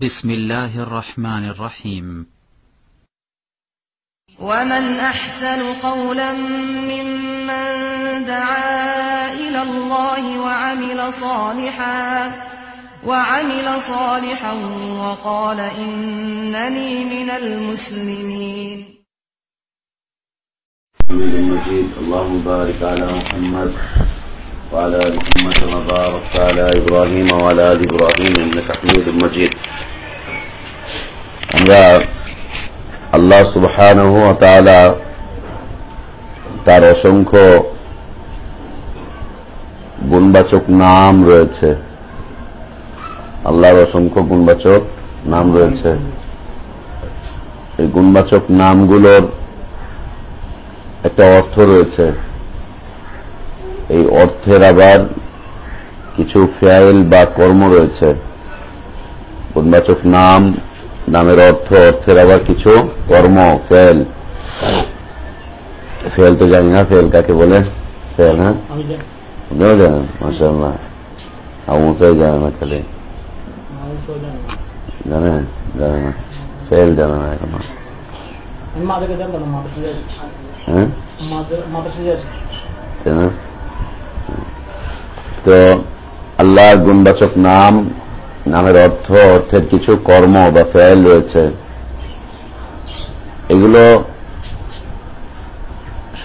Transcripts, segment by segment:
بسم الله الرحمن الرحيم. ومن أحسن قولا ممن دعا إلى الله وعمل صالحا وعمل صالحا وقال إنني من المسلمين. اللهم بارك على محمد وعلى ال محمد كما باركت على ابراهيم وعلى ال ابراهيم انك حميد مجيد আমরা আল্লাহ সুবহানাহু ওয়া তাআলা তার অসংখ্য গুণবাচক নাম রয়েছে আল্লাহর অসংখ্য গুণবাচক নাম রয়েছে এই গুণবাচক নামগুলোর একটা অর্থ রয়েছে এই অর্থের আবার কিছু ফেয়াইল বা কর্ম রয়েছে। গুণবাচক নাম নামের অর্থ অর্থের আবার কিছু কর্ম ফেল ফেল তো জানি না ফেল কাকে বলে? ফেল হ্যাঁ? আপনিও জানেন মাসাল্লাহ আমতাই জানে না খালি। জানেন জানে না। ফেল জানে না। এখনও। হ্যাঁ? তো আল্লাহর গুণবাচক নাম, নামের অর্থ, অর্থের কিছু কর্ম বা ফেল রয়েছে। এগুলো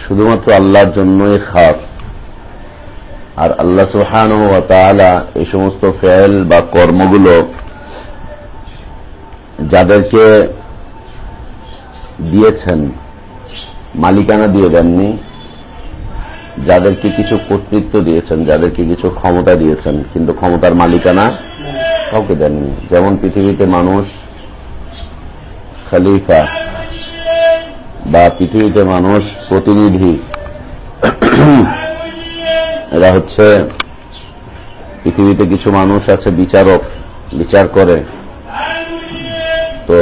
শুধুমাত্র আল্লাহর জন্যই খাস। আর আল্লাহ সুহান ও তাআলা এই সমস্ত ফেল বা কর্মগুলো যাদেরকে দিয়েছেন, মালিকানা দিয়ে দেননি যাদেরকে কিছু কর্তৃত্ব দিয়েছেন, যাদেরকে কিছু ক্ষমতা দিয়েছেন, কিন্তু ক্ষমতার মালিকানা কাউকে দেননি। যেমন পৃথিবীতে মানুষ খলিফা বা পৃথিবীতে মানুষ প্রতিনিধি, এরা হচ্ছে পৃথিবীতে কিছু মানুষ আছে বিচারক, বিচার করে। তো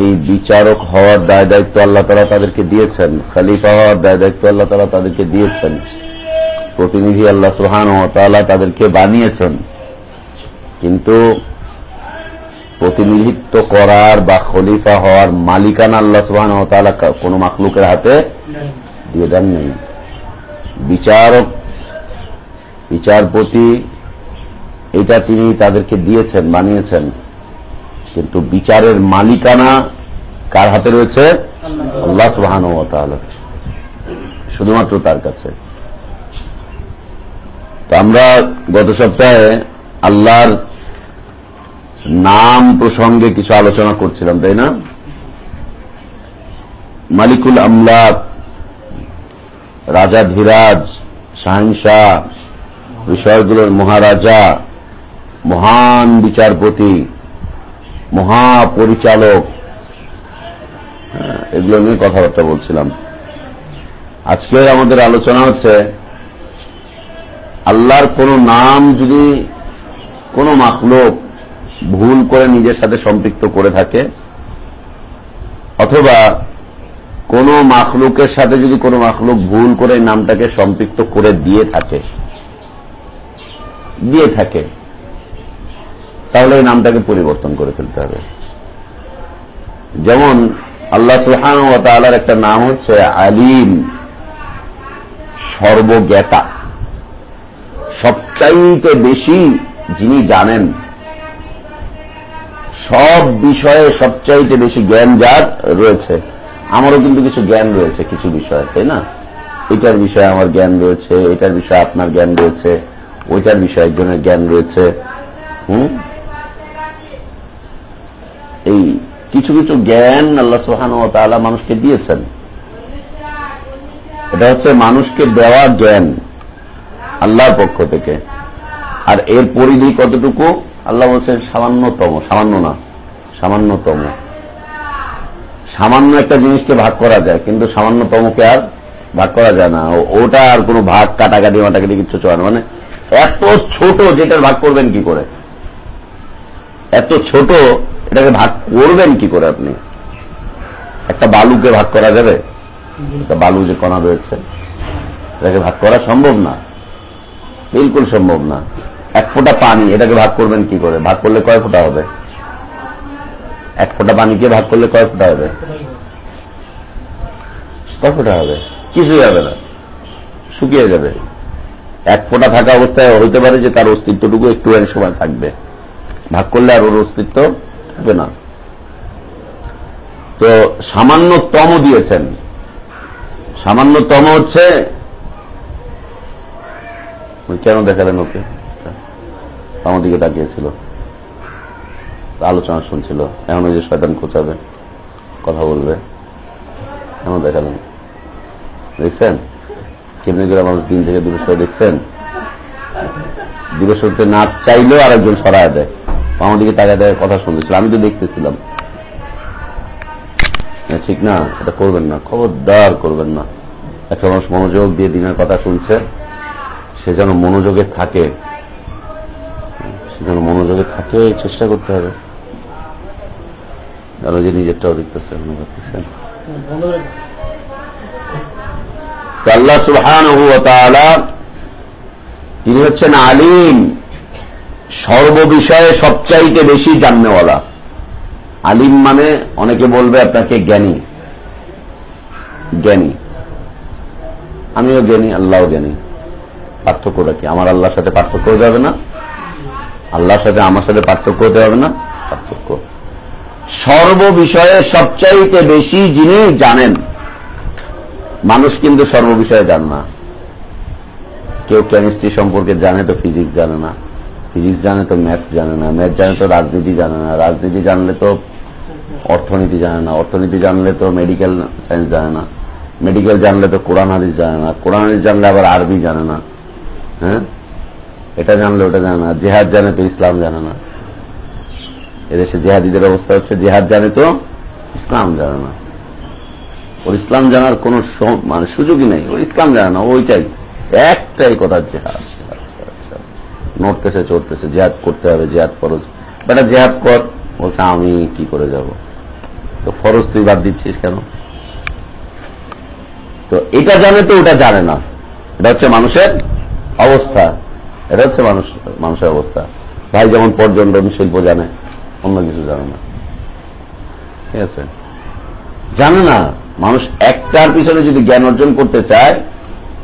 এই বিচারক হওয়ার দায় দায়িত্ব আল্লাহ তারা তাদেরকে দিয়েছেন, খালিফা হওয়ার দায় দায়িত্ব আল্লাহ তারা তাদেরকে দিয়েছেন। প্রতিনিধি আল্লাহ সুহান ও তাআলা তাদেরকে বানিয়েছেন। কিন্তু প্রতিনিধিত্ব করার বা খলিফা হওয়ার মালিকানা আল্লাহ সুহান ও তাআলা কোন মাকলুকের হাতে দিয়ে দেন নেই। বিচারক, বিচারপতি, এটা তিনি তাদেরকে দিয়েছেন, বানিয়েছেন। কিন্তু বিচারের মালিকানা কার হাতে রয়েছে? আল্লাহ সুহান শুধুমাত্র তার কাছে। তো আমরা গত সপ্তাহে আল্লাহর নাম প্রসঙ্গে কিছু আলোচনা করছিলাম, তাই না? মালিকুল আমলাক, রাজা ধীরাজ শাহিনশাহ বিষয়গুলোর মহারাজা, মহান বিচারপতি মহাপরিচালক। এগুলো নিয়ে কথাবার্তা বলছিলাম। আজকে আমাদের আলোচনা হচ্ছে, আল্লাহর কোন নাম যদি কোন মাকলোক ভুল করে নিজের সাথে সম্পৃক্ত করে থাকে, অথবা কোন মাখলুকের সাথে যদি কোন মাখলুক ভুল করে নামটাকে সম্পৃক্ত করে দিয়ে থাকে দিয়ে থাকে তাহলে এই নামটাকে পরিবর্তন করে ফেলতে হবে। যেমন আল্লাহ সুহান ও তালার একটা নাম হচ্ছে আলিম সর্বজ্ঞাতা। সবচাইতে বেশি যিনি জানেন, সব বিষয়ে সবচাইতে বেশি জ্ঞান যার রয়েছে। আমারও কিন্তু কিছু জ্ঞান রয়েছে কিছু বিষয়ে, তাই না? এটার বিষয়ে আমার জ্ঞান রয়েছে, এটার বিষয়ে আপনার জ্ঞান রয়েছে, ওইটার বিষয়ে একজনের জ্ঞান রয়েছে। হুম? এই কিছু কিছু জ্ঞান আল্লাহ সোহান ও তালা মানুষকে দিয়েছেন। এটা হচ্ছে মানুষকে দেওয়া জ্ঞান আল্লাহর পক্ষ থেকে। আর এর পরিধি কতটুকু? আল্লাহ বলছেন সামান্যতম, সামান্য না, সামান্যতম। সামান্য একটা জিনিসকে ভাগ করা যায়, কিন্তু সামান্যতমকে আর ভাগ করা যায় না। ওটা আর কোনো ভাগ, কাটাকাটি, মাটাকাটি কিছু চলে মানে এত ছোট যেটার ভাগ করবেন কি করে? এত ছোট এটাকে ভাগ করবেন কি করে আপনি? একটা বালুকে ভাগ করা যাবে? একটা বালু যে কণা রয়েছে, এটাকে ভাগ করা সম্ভব না। বিলকুল সম্ভব না। এক ফোঁটা পানি, এটাকে ভাগ করবেন কি করে? ভাগ করলে কয় ফোঁটা হবে? এক ফোঁটা পানিকে ভাগ করলে কয় ফোঁটা হবে? কয় ফোঁটা হবে? কিছুই হবে না। শুকিয়ে যাবে। এক ফোঁটা থাকা অবস্থায় হইতে পারে যে তার অস্তিত্বটুকু একটু সময় থাকবে। ভাগ করলে আর ওর অস্তিত্ব থাকবে না। তো সামান্যতম দিয়েছেন। সামান্যতম হচ্ছে কেন দেখালেন ওকে? আমার দিকে তাকিয়েছিল। আলোচনা শুনছিল। এখন ওই যে শয়তান খোঁচাবে কথা বলবে। কেন দেখালেন? দেখছেন? কেমনি করে মানুষ দিন থেকে দূরে দেখছেন? দূরে সরতে না চাইলেও আরেকজন সরায় দেয়। আমার দিকে তাকায় দেয় কথা শুনতেছিল। আমি তো দেখতেছিলাম। ঠিক না, এটা করবেন না। খবরদার করবেন না। একটা মানুষ মনোযোগ দিয়ে দিনের কথা শুনছে, সে যেন মনোযোগে থাকে। সে যেন মনোযোগে থাকে, চেষ্টা করতে হবে। যেন যে নিজেরটাও দেখতেছেন দেখতেছেন আল্লাহ সুহান তিনি হচ্ছেন আলিম। সর্ববিষয়ে সবচাইতে বেশি জাননেওয়ালা আলিম মানে অনেকে বলবে আপনাকে জ্ঞানী। জ্ঞানী। আমিও জ্ঞানী, আল্লাহও জ্ঞানী। পার্থক্যটা কি? আমার আল্লাহর সাথে পার্থক্য হতে হবে না? আল্লাহর সাথে আমার সাথে পার্থক্য হতে হবে না? পার্থক্য। সর্ববিষয়ে সবচাইতে বেশি যিনি জানেন। মানুষ কিন্তু সর্ববিষয়ে জান না। কেউ কেমিস্ট্রি সম্পর্কে জানে তো ফিজিক্স জানে না। ফিজিক্স জানে তো ম্যাথ জানে না, ম্যাথ জানে তো রাজনীতি জানে না, রাজনীতি জানলে তো অর্থনীতি জানে না, অর্থনীতি জানলে তো মেডিকেল সায়েন্স জানে না মেডিকেল জানলে তো কোরআন হাদিস জানে না, কোরআন হাদিস জানলে আবার আরবি জানে না হ্যাঁ? এটা জানলে ওটা জানে না, জেহাদ জানে তো ইসলাম জানে না। এদেশে জেহাদিদের অবস্থা হচ্ছে, জেহাদ জানে তো ইসলাম জানে না। ওর ইসলাম জানার কোন মানে সুযোগই নেই, ওর ইসলাম জানে না, ওইটাই, একটাই কথা জেহাদ। নড়তেছে, চড়তেছে, জেহাদ করতে হবে, জেহাদ ফরজ। বেটা জেহাদ কর, বলছে, আমি কি করে যাব? তো ফরজ তুই বাদ দিচ্ছিস কেন? তো এটা জানে তো, ওটা জানে না। এটা হচ্ছে মানুষের অবস্থা। এটা হচ্ছে মানুষ, মানুষের অবস্থা। ভাই যেমন পর্যটন শিল্প জানে, অন্য কিছু জানে না। ঠিক আছে? জানে না। মানুষ একটার পিছনে যদি জ্ঞান অর্জন করতে চায়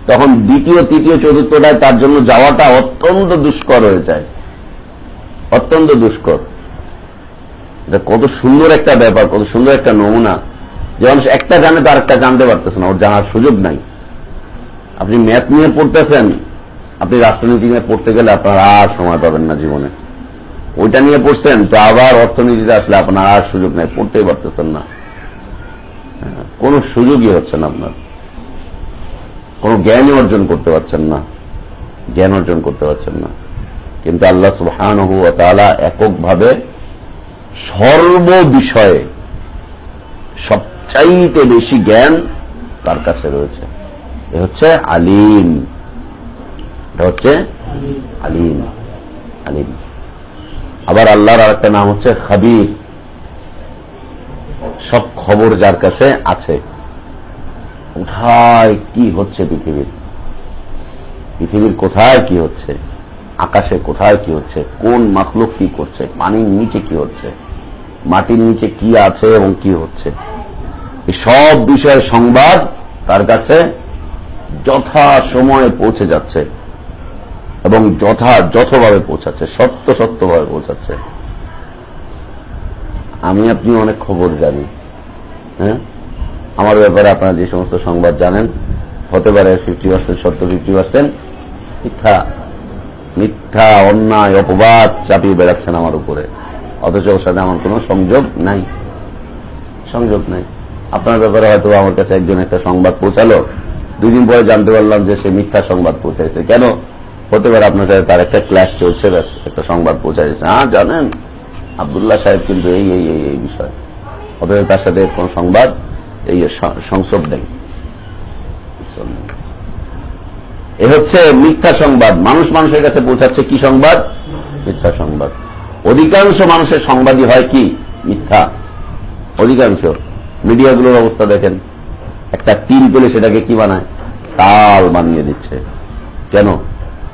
তখন দ্বিতীয়, তৃতীয়, চতুর্থটায় তার জন্য যাওয়াটা অত্যন্ত দুষ্কর হয়ে যায়। অত্যন্ত দুষ্কর। এটা কত সুন্দর একটা ব্যাপার, কত সুন্দর একটা নমুনা। যে মানুষ একটা জানে তো আরেকটা জানতে পারতেছে না, ওর জানার সুযোগ নাই। আপনি ম্যাথ নিয়ে পড়তেছেন, আপনি রাষ্ট্রনীতি নিয়ে পড়তে গেলে আপনার আর সময় পাবেন না জীবনে। ওইটা নিয়ে পড়ছেন, তো আবার অর্থনীতিতে আসলে আপনার আর সুযোগ নেই, পড়তেই পারতেছেন না। কোন সুযোগই হচ্ছে না আপনার। কোন জ্ঞানই অর্জন করতে পারছেন না। জ্ঞান অর্জন করতে পারছেন না। কিন্তু আল্লাহ সুহান এককভাবে সর্ববিষয়ে সবচাইতে বেশি জ্ঞান তার কাছে রয়েছে। এ হচ্ছে আলিম। এটা হচ্ছে আলিম। আলিম। আবার আল্লাহর আরেকটা নাম হচ্ছে খাবির। সব খবর যার কাছে আছে। কোথায় কি হচ্ছে পৃথিবীর? পৃথিবীর কোথায় কি হচ্ছে? আকাশে কোথায় কি হচ্ছে? কোন মাখলুক কি করছে? পানির নিচে কি হচ্ছে? মাটির নিচে কি আছে এবং কি হচ্ছে? এই সব বিষয়ের সংবাদ তার কাছে যথা সময়ে পৌঁছে যাচ্ছে এবং যথাযথভাবে পৌঁছাচ্ছে, সত্য সত্যভাবে পৌঁছাচ্ছে। আমি আপনি অনেক খবর জানি হ্যাঁ? আমার ব্যাপারে আপনারা যে সমস্ত সংবাদ জানেন, হতে পারে ফিফটি পার্সেন্ট সত্য ফিফটি পার্সেন্ট মিথ্যা মিথ্যা, অন্যায়, অপবাদ চাপিয়ে বেড়াচ্ছেন আমার উপরে। অথচ ওর সাথে আমার কোন সংযোগ নাই। সংযোগ নাই। আপনার ব্যাপারে হয়তো আমার কাছে একজন একটা সংবাদ পৌঁছালো। দুই দিন পরে জানতে পারলাম যে সে মিথ্যা সংবাদ পৌঁছাইছে। কেন? হতে পারে আপনার সাথে তার একটা ক্লাস চলছে একটা সংবাদ পৌঁছাইছে। হ্যাঁ জানেন, আবদুল্লাহ সাহেব কিন্তু এই এই এই বিষয়। অথচ তার সাথে কোন সংবাদ এই সংসদ নেই। এ হচ্ছে মিথ্যা সংবাদ। মানুষ মানুষের কাছে পৌঁছাচ্ছে কি সংবাদ? মিথ্যা সংবাদ। অধিকাংশ মানুষের সংবাদই হয় কি? মিথ্যা। অধিকাংশ। মিডিয়াগুলোর অবস্থা দেখেন। একটা তিন পেলে সেটাকে কি বানায়? তাল বানিয়ে দিচ্ছে। কেন?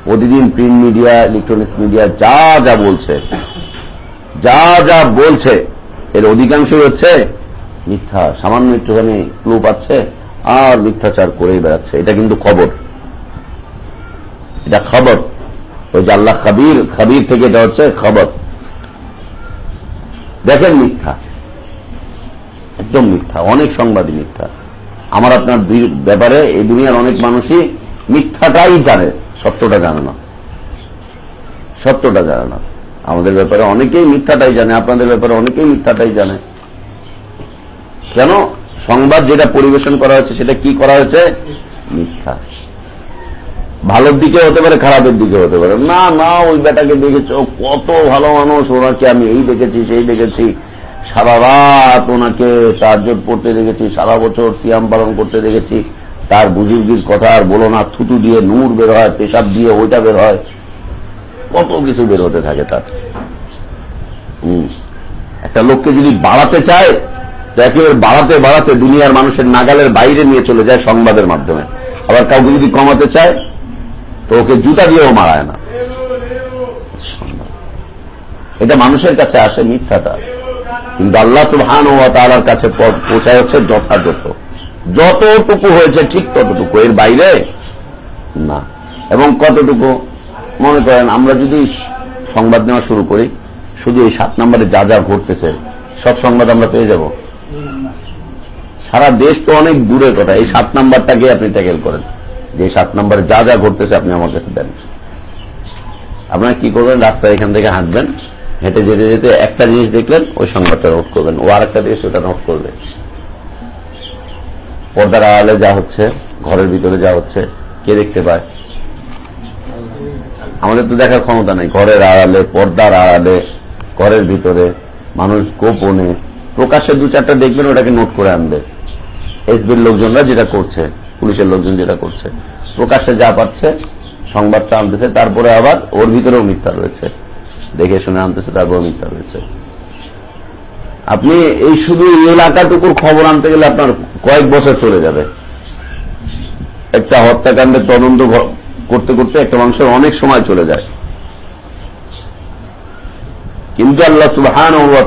প্রতিদিন প্রিন্ট মিডিয়া ইলেকট্রনিক্স মিডিয়া যা যা বলছে, যা যা বলছে, এর অধিকাংশই হচ্ছে মিথ্যা, সামান্য একটুখানি ক্লু পাচ্ছে আর মিথ্যাচার করেই বেড়াচ্ছে। এটা কিন্তু খবর। এটা খবর। ওই যে আল্লাহ খাবির খাবির থেকে এটা হচ্ছে খবর। দেখেন মিথ্যা। একদম মিথ্যা, অনেক সংবাদই মিথ্যা। আমার আপনার ব্যাপারে, এই দুনিয়ার অনেক মানুষই মিথ্যাটাই জানে, সত্যটা জানে না। সত্যটা জানে না। আমাদের ব্যাপারে অনেকেই মিথ্যাটাই জানে, আপনাদের ব্যাপারে অনেকেই মিথ্যাটাই জানে। কেন? সংবাদ যেটা পরিবেশন করা হয়েছে সেটা কি করা হয়েছে? মিথ্যা। ভালোর দিকে হতে পারে, খারাপের দিকে হতে পারে। না না, ওই বেটাকে দেখেছ কত ভালো মানুষ, ওনাকে আমি এই দেখেছি, সেই দেখেছি। সারা রাত ওনাকে সাহায্য পড়তে দেখেছি, সারা বছর সিয়াম পালন করতে দেখেছি। তার বুজুর্গির কথা আর বলো না, থুতু দিয়ে নূর বের হয়, পেশাব দিয়ে ওইটা বের হয়। কত কিছু বের হতে থাকে তার। একটা লোককে যদি বাড়াতে চায় একেবারে বাড়াতে বাড়াতে দুনিয়ার মানুষের নাগালের বাইরে নিয়ে চলে যায় সংবাদের মাধ্যমে। আবার কাউকে যদি কমাতে চায়, তো ওকে জুতা দিয়েও মারায় না। এটা মানুষের কাছে আসে, মিথ্যাটা কিন্তু আল্লাহ সুহান ও তালার কাছে পৌঁছায় হচ্ছে যথাযথ। যতটুকু হয়েছে ঠিক ততটুকু। এর বাইরে না। এবং কতটুকু? মনে করেন, আমরা যদি সংবাদ নেওয়া শুরু করি, শুধু এই সাত নম্বরে যা যা ঘটতেছে, সব সংবাদ আমরা পেয়ে যাব। সারা দেশ তো অনেক দূরের কথা। এই সাত নাম্বারটাকে আপনি ট্যাকেল করেন। যে সাত নম্বরে যা যা ঘটতেছে আপনি আমার কাছে দেন। আপনারা কি করবেন? রাস্তায় এখান থেকে হাঁটবেন, হেঁটে যেতে যেতে একটা জিনিস দেখলেন, ওই সংবাদটা নোট করবেন। ও আর একটা জিনিস ওটা নোট করবে। পর্দার আড়ালে যা হচ্ছে, ঘরের ভিতরে যা হচ্ছে, কে দেখতে পায়? আমাদের তো দেখার ক্ষমতা নেই। ঘরের আড়ালে, পর্দার আড়ালে, ঘরের ভিতরে, মানুষ গোপনে, প্রকাশ্যে দু চারটা দেখবেন, ওটাকে নোট করে আনবে। এসবির লোকজনরা যেটা করছে, পুলিশের লোকজন যেটা করছে। প্রকাশ্যে যা পাচ্ছে সংবাদটা আনতেছে, তারপরে আবার ওর ভিতরেও মিথ্যা রয়েছে। দেখে শুনে আনতেছে তারপরে মিথ্যা রয়েছে। আপনি এই শুধু এলাকাটুকুর খবর আনতে গেলে আপনার কয়েক বছর চলে যাবে। একটা হত্যাকাণ্ডের তদন্ত করতে করতে একটা মানুষের অনেক সময় চলে যায়। কিন্তু আল্লাহ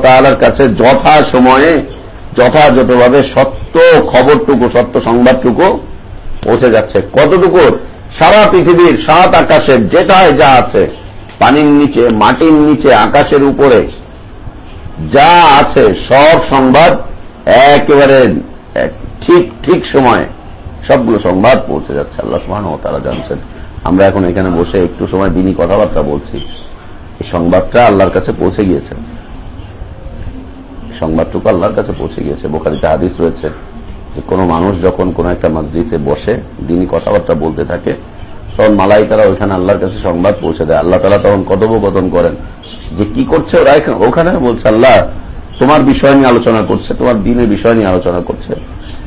তালার কাছে যথা সময়ে যথাযথভাবে সত্য খবরটুকু, সত্য সংবাদটুকু পৌঁছে যাচ্ছে। কতটুকু? সারা পৃথিবীর সাত আকাশের যেটায় যা আছে, পানির নিচে, মাটির নিচে, আকাশের উপরে, যা আছে, সব সংবাদ একেবারে ঠিক ঠিক সময়ে সবগুলো সংবাদ পৌঁছে যাচ্ছে। আল্লাহ সুহান ও তারা জানছেন। আমরা এখন এখানে বসে একটু সময় দিনই কথাবার্তা বলছি। এই সংবাদটা আল্লাহর কাছে পৌঁছে গিয়েছে। সংবাদটুকু আল্লাহর কাছে পৌঁছে গিয়েছে। বোখারিতে হাদিস রয়েছে যে কোনো মানুষ যখন কোন একটা মসজিদে বসে দিনই কথাবার্তা বলতে থাকে, তখন মালাইকারা ওইখানে আল্লাহর কাছে সংবাদ পৌঁছে দেয়। আল্লাহ তালা তখন কথোপকথন করেন যে কি করছে ওরা ওখানে বলছে, আল্লাহ, তোমার বিষয় নিয়ে আলোচনা করছে, তোমার দিনের বিষয় নিয়ে আলোচনা করছে।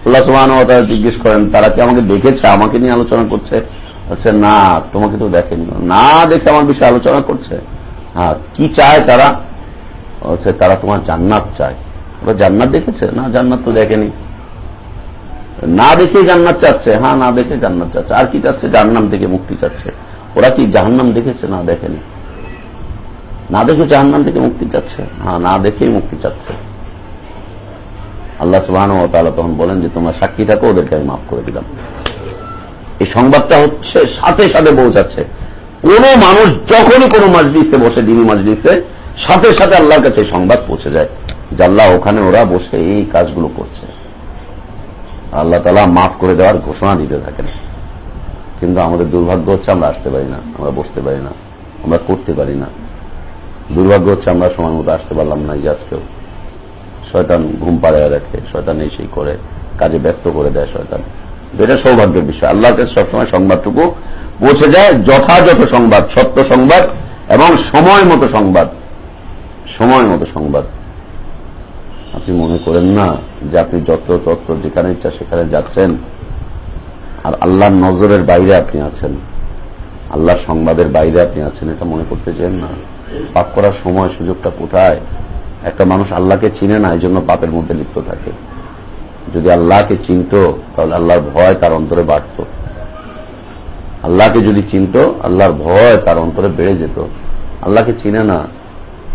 আল্লাহ তোমার তারা জিজ্ঞেস করেন, তারা কি আমাকে দেখেছে? আমাকে নিয়ে আলোচনা করছে? হচ্ছে না, তোমাকে তো দেখেনি। না, দেখে আমার বিষয়ে আলোচনা করছে? হ্যাঁ কি চায় তারা? তারা তোমার জান্নাত চায়। ওরা জান্নাত দেখেছে? না, জান্নাত তো দেখেনি। না দেখে জান্নাত চাচ্ছে। হ্যাঁ না দেখে জান্নাত চাচ্ছে। আর কি চাচ্ছে? জাহান্নাম থেকে মুক্তি চাচ্ছে। ওরা কি জাহান্নাম দেখেছে? না, দেখেনি। না দেখে জাহান্নাম থেকে মুক্তি চাচ্ছে? হ্যাঁ না দেখেই মুক্তি চাচ্ছে। আল্লাহ সুবাহ তখন বলেন যে, তোমার সাক্ষী থাকো ওদেরকে আমি মাফ করে দিলাম। এই সংবাদটা হচ্ছে, সাথে সাথে পৌঁছাচ্ছে। কোন মানুষ, যখনই কোন মসজিদে বসে, দিনী মসজিদে সাথে সাথে আল্লাহর কাছে সংবাদ পৌঁছে যায়। যে ওখানে ওরা বসে এই কাজগুলো করছে। আল্লাহ তালা মাফ করে দেওয়ার ঘোষণা দিতে থাকেন। কিন্তু আমাদের দুর্ভাগ্য হচ্ছে আমরা আসতে পারি না, আমরা বসতে পারি না, আমরা করতে পারি না। দুর্ভাগ্য হচ্ছে আমরা সময় মতো আসতে পারলাম না যে আজকেও। শয়তান ঘুম পাড়ায় রাখে, শয়তান এই সেই করে, কাজে ব্যক্ত করে দেয় শয়তান। এটা সৌভাগ্যের বিষয়। আল্লাহকে সবসময় সংবাদটুকু পৌঁছে যায়, যথাযথ সংবাদ, সত্য সংবাদ এবং সময় মতো সংবাদ, সময় মতো সংবাদ। আপনি মনে করেন না যে আপনি যত তত্ত্ব যেখানে ইচ্ছা সেখানে যাচ্ছেন? আর আল্লাহর নজরের বাইরে আপনি আছেন। আল্লাহর সংবাদের বাইরে আপনি আছেন, এটা মনে করতে চান না। পাপ করার সময় সুযোগটা কোথায়? একটা মানুষ আল্লাহকে চিনে না এই জন্য পাপের মধ্যে লিপ্ত থাকে। যদি আল্লাহকে চিনত, তাহলে আল্লাহর ভয় তার অন্তরে বাড়ত। আল্লাহকে যদি চিনত, আল্লাহর ভয় তার অন্তরে বেড়ে যেত। আল্লাহকে চিনে না।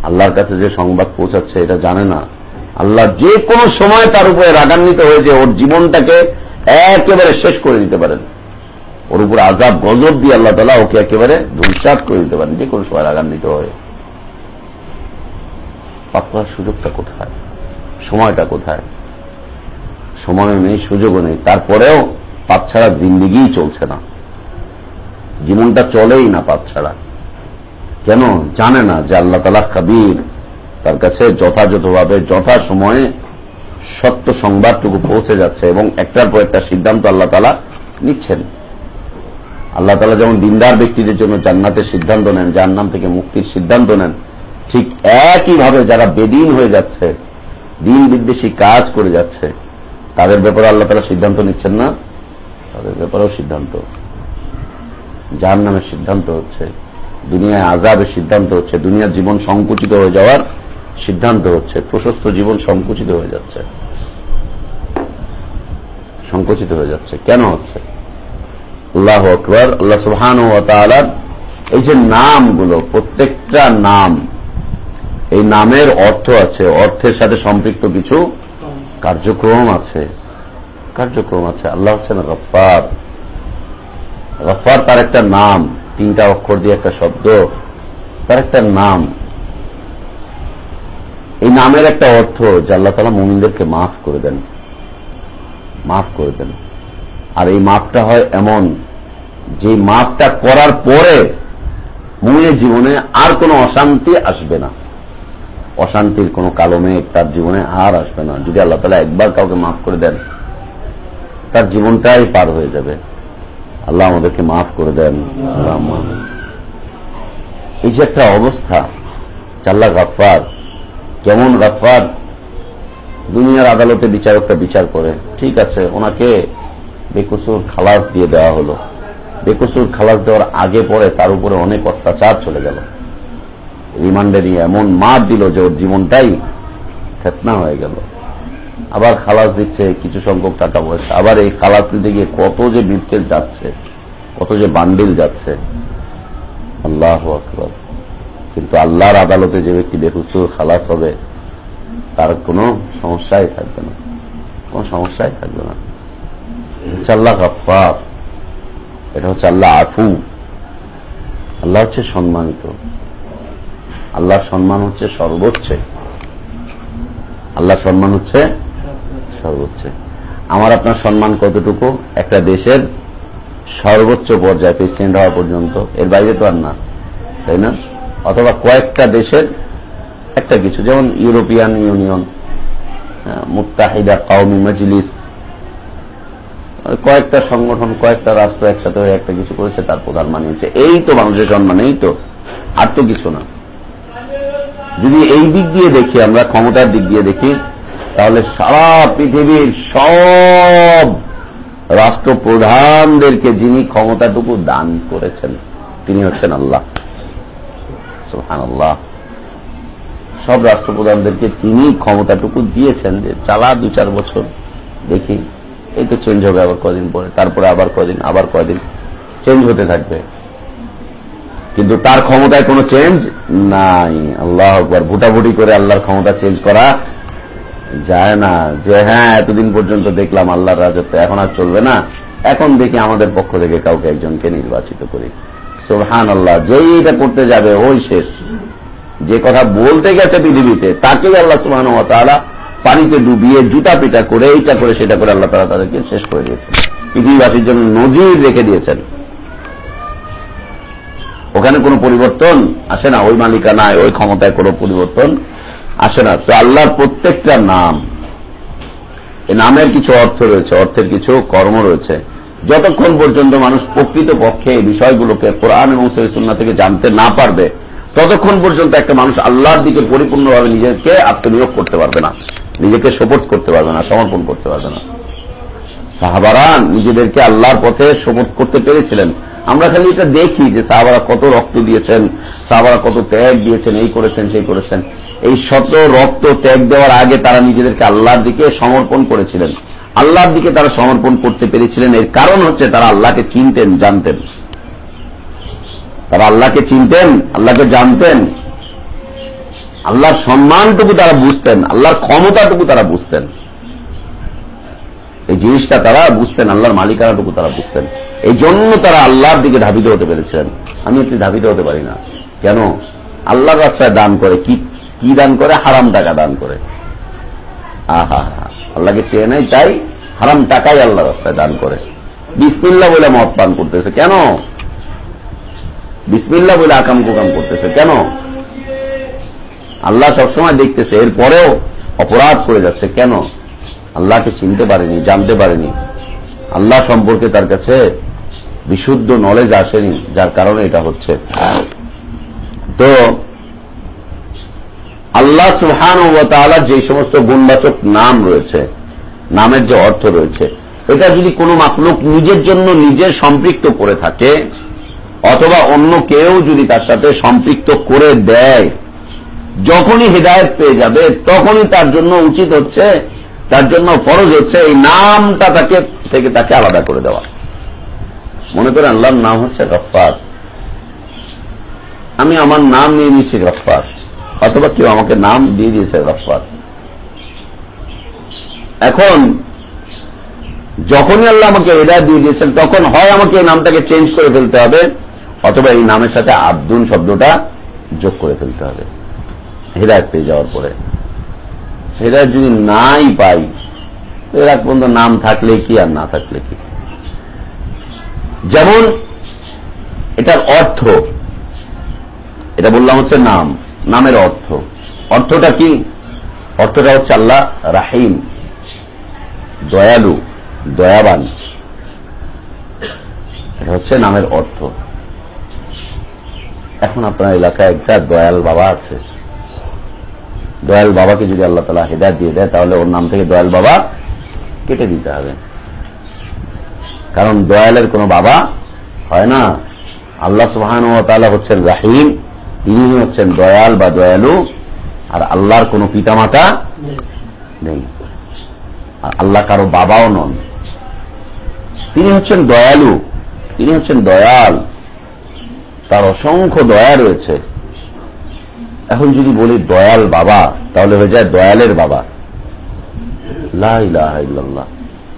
আল্লাহর কাছে যে সংবাদ পৌঁছাচ্ছে, এটা জানে না। আল্লাহ যে কোনো সময় তার উপরে রাগান্বিত হয়েছে ওর জীবনটাকে একেবারে শেষ করে দিতে পারেন। ওর উপর আজাব গজব দিয়ে আল্লাহ তালা ওকে একেবারে ধূমসাত করে দিতে পারেন, যে কোনো সময় রাগান্বিত হয়ে। পাক সুযোগটা কোথায়? সময়টা কোথায়? সময় নেই সুযোগও নেই, তারপরেও পাপ ছাড়া জিন্দিগিই চলছে না। জীবনটা চলেই না পাপ ছাড়া। কেন? জানে না যে আল্লাহ তালা কাবির তার কাছে যথাযথভাবে যথা সময়ে সত্য সংবাদটুকু পৌঁছে যাচ্ছে এবং একটার পর একটা সিদ্ধান্ত আল্লাহ তালা নিচ্ছেন। আল্লাহ তালা যেমন দিনদার ব্যক্তিদের জন্য জান্নাতের সিদ্ধান্ত নেন জান্নাম থেকে মুক্তির সিদ্ধান্ত নেন, ঠিক একইভাবে যারা বেদিন হয়ে যাচ্ছে, দিন বিদ্বেষী কাজ করে যাচ্ছে, তাদের ব্যাপারে আল্লাহ তালা সিদ্ধান্ত নিচ্ছেন না? তাদের ব্যাপারেও সিদ্ধান্ত। যার নামে সিদ্ধান্ত হচ্ছে, দুনিয়ায় আজাবের সিদ্ধান্ত হচ্ছে, দুনিয়ার জীবন সংকুচিত হয়ে যাওয়ার সিদ্ধান্ত হচ্ছে, প্রশস্ত জীবন সংকুচিত হয়ে যাচ্ছে। সংকুচিত হয়ে যাচ্ছে। কেন হচ্ছে? আল্লাহ আকবর, আল্লাহ সুহান ও তালার এই যে নামগুলো, প্রত্যেকটা নাম, এই নামের অর্থ আছে, অর্থের সাথে সম্পৃক্ত কিছু কার্যক্রম আছে। কার্যক্রম আছে। আল্লাহ হচ্ছেন গফার গফার তার একটা নাম, তিনটা অক্ষর দিয়ে একটা শব্দ, তার একটা নাম। এই নামের একটা অর্থ যে আল্লাহ তালা মুমিনদেরকে মাফ করে দেন। মাফ করে দেন। আর এই মাপটা হয় এমন যে মাপটা করার পরে মুমিনের জীবনে আর কোনো অশান্তি আসবে না। অশান্তির কোন কালো মেঘ তার জীবনে আর আসবে না। যদি আল্লাহ তালা একবার কাউকে মাফ করে দেন, তার জীবনটাই পার হয়ে যাবে। আল্লাহ আমাদেরকে মাফ করে দেন। এই যে একটা অবস্থা চাল্লা গাফার কেমন গাফার দুনিয়ার আদালতে বিচারকটা বিচার করে, ঠিক আছে, ওনাকে বেকসুর খালাস দিয়ে দেওয়া হলো। বেকসুর খালাস দেওয়ার আগে পরে তার উপরে অনেক অত্যাচার চলে গেল। রিমান্ডে নিয়ে এমন মার দিল যে ওর জীবনটাই ফেতনা হয়ে গেল। আবার খালাস দিচ্ছে, কিছু সংখ্যক টাকা পয়সা। আবার এই খালাস দিতে গিয়ে কত যে বিপকেল যাচ্ছে, কত যে বান্ডিল যাচ্ছে। আল্লাহ আকবর। কিন্তু আল্লাহর আদালতে যে ব্যক্তি বেহুসুর খালাস হবে, তার কোনো সমস্যাই থাকবে না। কোন সমস্যাই থাকবে না। হচ্ছে আল্লাহ গফার এটা হচ্ছে আল্লাহ আফু। আল্লাহ হচ্ছে সম্মানিত। আল্লাহর সম্মান হচ্ছে সর্বোচ্চে। আল্লাহর সম্মান হচ্ছে সর্বোচ্চ। আমার আপনার সম্মান কতটুকু? একটা দেশের সর্বোচ্চ পর্যায়ে প্রেসিডেন্ট হওয়া পর্যন্ত। এর বাইরে তো আর না, তাই না? অথবা কয়েকটা দেশের একটা কিছু, যেমন ইউরোপিয়ান ইউনিয়ন মুত্তাহিদা কাউমি মজলিস, কয়েকটা সংগঠন, কয়েকটা রাষ্ট্র একসাথে হয়ে একটা কিছু করেছে, তার প্রধান মানিয়েছে এই তো মানুষের সম্মান, এই তো, আর তো কিছু না। যদি এই দিক দিয়ে দেখি, আমরা ক্ষমতার দিক দিয়ে দেখি, তাহলে সারা পৃথিবীর সব রাষ্ট্রপ্রধানদেরকে যিনি ক্ষমতাটুকু দান করেছেন, তিনি হচ্ছেন আল্লাহ। সোহান আল্লাহ সব রাষ্ট্রপ্রধানদেরকে তিনি ক্ষমতাটুকু দিয়েছেন যে চালা দু চার বছর দেখি, এই তো চেঞ্জ হবে আবার কদিন পরে, তারপরে আবার কদিন আবার কদিন চেঞ্জ হতে থাকবে। কিন্তু তার ক্ষমতায় কোনো চেঞ্জ নাই। আল্লাহ একবার ভুটাভুটি করে আল্লাহর ক্ষমতা চেঞ্জ করা যায় না। যে হ্যাঁ এতদিন পর্যন্ত দেখলাম আল্লাহর রাজত্ব, এখন আর চলবে না। এখন দেখি আমাদের পক্ষ থেকে কাউকে একজনকে নির্বাচিত করি। সোহান আল্লাহ যেই এটা করতে যাবে, ওই শেষ। যে কথা বলতে গেছে পৃথিবীতে তাকেই আল্লাহ সুহান তারা পানিতে ডুবিয়ে জুতা পিটা করে, এইটা করে, সেটা করে আল্লাহ তারা তাদেরকে শেষ করে দিয়েছেন। পৃথিবীবাসীর জন্য নজির রেখে দিয়েছেন। ওখানে কোনো পরিবর্তন আসে না, ওই মালিকানায় ওই ক্ষমতায় কোনো পরিবর্তন আসে না। তো আল্লাহর প্রত্যেকটা নাম এই নামের কিছু অর্থ রয়েছে, অর্থের কিছু কর্ম রয়েছে। যতক্ষণ পর্যন্ত মানুষ প্রকৃত পক্ষে এই বিষয়গুলোকে কোরআন এবং সৈসুন্না থেকে জানতে না পারবে, ততক্ষণ পর্যন্ত একটা মানুষ আল্লাহর দিকে পরিপূর্ণভাবে নিজেকে আত্মনিয়োগ করতে পারবে না, নিজেকে সপোর্ট করতে পারবে না, সমর্পণ করতে পারবে না। সাহাবারা নিজেদেরকে আল্লাহর পথে সপোর্ট করতে পেরেছিলেন। আমরা খালি এটা দেখি যে সাহাবারা কত রক্ত দিয়েছেন, সাহাবারা কত ত্যাগ দিয়েছেন, এই করেছেন, সেই করেছেন। এই শত রক্ত ত্যাগ দেওয়ার আগে তারা নিজেদেরকে আল্লাহর দিকে সমর্পণ করেছিলেন। আল্লাহর দিকে তারা সমর্পণ করতে পেরেছিলেন। এর কারণ হচ্ছে তারা আল্লাহকে চিনতেন, জানতেন। তারা আল্লাহকে চিনতেন, আল্লাহকে জানতেন। আল্লাহর সম্মানটুকু তারা বুঝতেন, আল্লাহর ক্ষমতাটুকু তারা বুঝতেন। এই জিনিসটা তারা বুঝতেন, আল্লাহর মালিকানাটুকু তারা বুঝতেন। এই জন্য তারা আল্লাহর দিকে ধাবিত হতে পেরেছিলেন। আমি একটি ধাবিত হতে পারি না। কেন? আল্লাহর রাস্তায় দান করে কি? কি দান করে? হারাম টাকা দান করে। আহা আল্লাহকে চেয়ে নেয় তাই হারাম টাকাই আল্লাহ রাস্তায় দান করে। বিসমিল্লা বলে মদ পান করতেছে। কেন? বিসমিল্লা বলে আকাম কুকাম করতেছে। কেন? আল্লাহ সবসময় দেখতেছে, এরপরেও অপরাধ করে যাচ্ছে। কেন? আল্লাহকে চিনতে পারেনি, জানতে পারেনি। আল্লাহ সম্পর্কে তার কাছে বিশুদ্ধ নলেজ আসেনি, যার কারণে এটা হচ্ছে। তো আল্লাহ সুহান ও তালার যে সমস্ত গুণবাচক নাম রয়েছে, নামের যে অর্থ রয়েছে, এটা যদি কোনো মাকলুক নিজের জন্য নিজে সম্পৃক্ত করে থাকে, অথবা অন্য কেউ যদি তার সাথে সম্পৃক্ত করে দেয়, যখনই হৃদায়ত পেয়ে যাবে, তখনই তার জন্য উচিত হচ্ছে, তার জন্য ফরজ হচ্ছে এই নামটা তাকে, থেকে তাকে আলাদা করে দেওয়া। মনে করেন আল্লাহর নাম হচ্ছে গফার আমি আমার নাম নিয়ে নিচ্ছি গফার অথবা কেউ আমাকে নাম দিয়ে দিয়েছে গফার এখন, যখনই আল্লাহ আমাকে হৃদায়ত দিয়ে দিয়েছেন, তখন হয় আমাকে এই নামটাকে চেঞ্জ করে ফেলতে হবে, অথবা এই নামের সাথে আব্দুল শব্দটা যোগ করে ফেলতে হবে, হৃদায়ত পেয়ে যাওয়ার পরে। হৃদায়ত যদি নাই পাই এর এক পর্যন্ত নাম থাকলে কি আর না থাকলে কি? যেমন, এটার অর্থ, এটা বললাম হচ্ছে নাম। নামের অর্থ। অর্থটা কি? অর্থটা হচ্ছে আল্লাহ রাহিম, দয়ালু, দয়াবান। এটা হচ্ছে নামের অর্থ। এখন আপনার এলাকায় একটা দয়াল বাবা আছে। দয়াল বাবাকে যদি আল্লাহ তালা হেদায়ত দিয়ে দেয়, তাহলে ওর নাম থেকে দয়াল বাবা কেটে দিতে হবে। কারণ দয়ালের কোনো বাবা হয় না। আল্লাহ সুহান ও তালা হচ্ছেন রাহিম। তিনি হচ্ছেন দয়াল বা দয়ালু, আর আল্লাহর কোনো পিতামাতা নেই। আর আল্লাহ কারও বাবাও নন। তিনি হচ্ছেন দয়ালু, তিনি হচ্ছেন দয়াল। তার অসংখ্য দয়া রয়েছে। এখন যদি বলি দয়াল বাবা, তাহলে হয়ে যায় দয়ালের বাবা।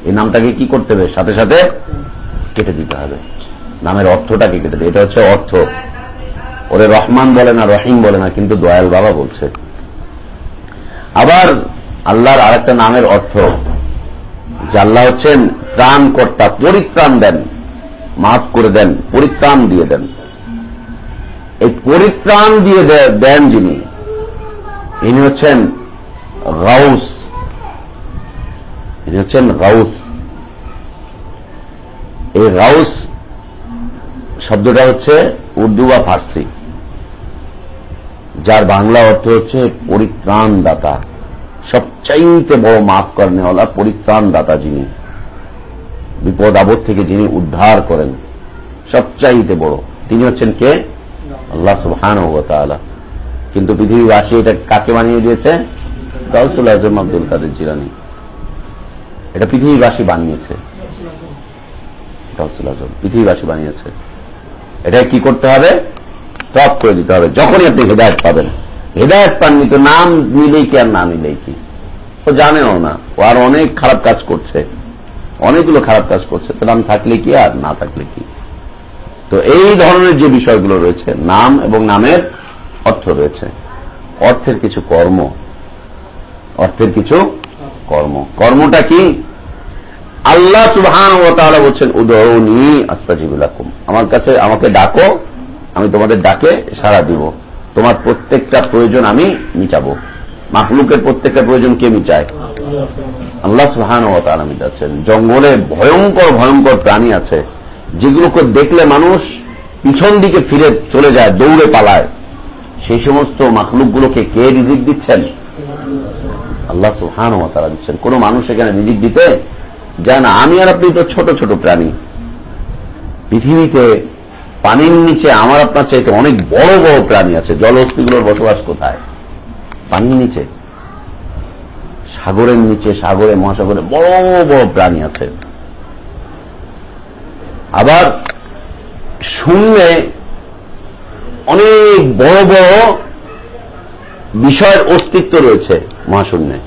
এই নামটাকে কি করতে হবে? সাথে সাথে কেটে দিতে হবে। নামের অর্থটাকে কেটে দেবে এটা হচ্ছে অর্থ। ওরে রহমান বলে না, রহিম বলে না, কিন্তু দয়াল বাবা বলছে। আবার আল্লাহর আরেকটা নামের অর্থ, যে আল্লাহ হচ্ছেন ত্রাণ কর্তা পরিত্রাণ দেন, মাফ করে দেন, পরিত্রাণ দিয়ে দেন। এই পরিত্রাণ দিয়ে দেন যিনি, ইনি হচ্ছেন গাউস। ইনি হচ্ছেন গাউস। এই গাউস শব্দটা হচ্ছে উর্দু বা ফার্সি। যার বাংলা অর্থ হচ্ছে পরিত্রাণ দাতা সবচাইতে বড় মাফ করেনেওয়ালা পরিত্রাণ দাতা যিনি বিপদ আপদ থেকে যিনি উদ্ধার করেন সবচাইতে বড় তিনি হচ্ছেন কে আল্লাহ সুহান কিন্তু পৃথিবীবাসী এটা কাকে বানিয়ে দিয়েছে গাউসুল আজম আব্দুল কাদের জিরানি এটা পৃথিবীবাসী বানিয়েছে গাউসুল আজম পৃথিবীবাসী বানিয়েছে এটা কি করতে হবে স্টপ করে দিতে হবে, যখনই আপনি হেদায়ত পাবেন। হেদায়ত পাননি তো নাম নিলেই কি আর না নিলেই কি? ও জানেও না, ও আর অনেক খারাপ কাজ করছে। অনেকগুলো খারাপ কাজ করছে, তো নাম থাকলে কি আর না থাকলে কি? তো এই ধরনের যে বিষয়গুলো রয়েছে, নাম এবং নামের অর্থ রয়েছে। অর্থের কিছু কর্ম, অর্থের কিছু কর্ম। কর্মটা কি? আল্লাহ সুবহান ও তাহলে বলছেন উদয়নি আস্তাজিবুলাকুম আমার কাছে, আমাকে ডাকো আমি তোমাদের ডাকে সারা দিব। তোমার প্রত্যেকটা প্রয়োজন আমি মিটাবো। মাকলুকের প্রত্যেকটা প্রয়োজন কে মিটায়? আল্লাহ সুহান ও তারা মিটাচ্ছেন। জঙ্গলে ভয়ঙ্কর ভয়ঙ্কর প্রাণী আছে। যেগুলোকে দেখলে মানুষ পিছন দিকে ফিরে চলে যায়, দৌড়ে পালায়। সেই সমস্ত মাকলুকগুলোকে কে রিজিক দিচ্ছেন? আল্লাহ সুহান ও তারা দিচ্ছেন। কোন মানুষ এখানে রিজিক দিতে যায় না। আমি আর আপনি তো ছোট ছোট প্রাণী। পৃথিবীতে পানির নিচে আমার আপনার চাইতে অনেক বড় বড় প্রাণী আছে। জলহস্তিগুলোর বসবাস কোথায়? পানির নিচে। সাগরের নিচে, সাগরে, মহাসাগরে বড় বড় প্রাণী আছে। আবার শূন্যে অনেক বড় বড় বিষয়ের অস্তিত্ব রয়েছে মহাশূন্যে,